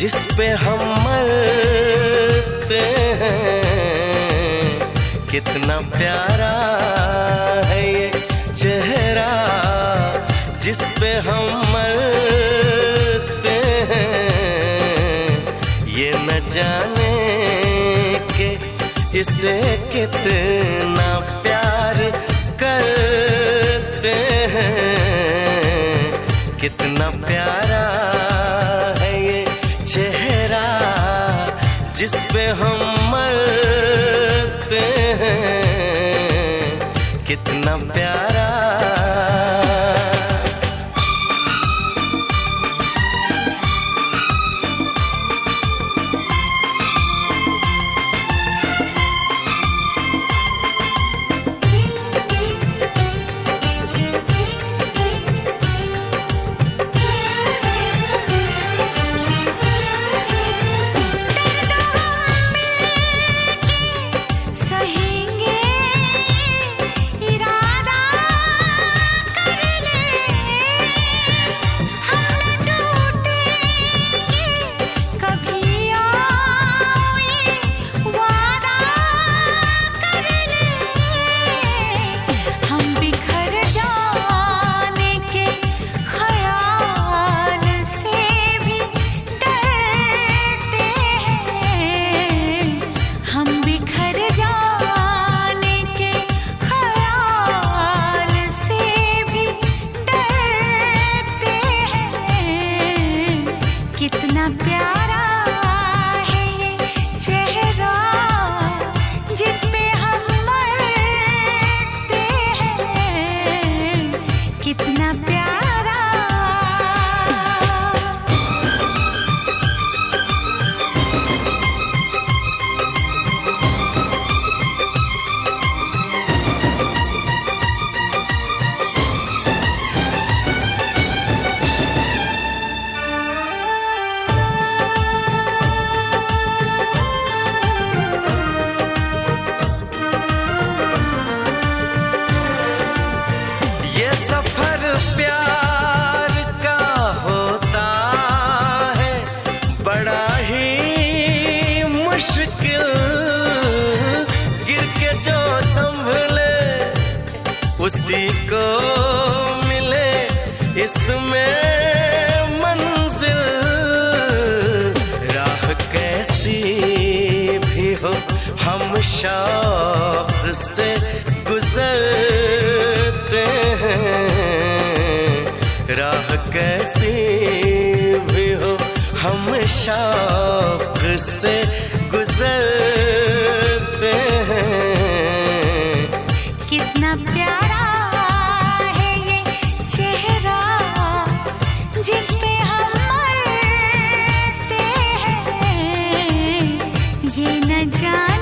जिस पे हम मरते हैं। कितना प्यारा है ये चेहरा, जिस पे हम मरते हैं। ये न जाने के इसे कितना प्यार करते हैं। कितना प्यारा जिस पे हम कितना उसी को मिले इसमें मंजिल। राह कैसी भी हो, हम शौक से गुजरते हैं। राह कैसी भी हो, हम शौक से गुजर मुझे न जान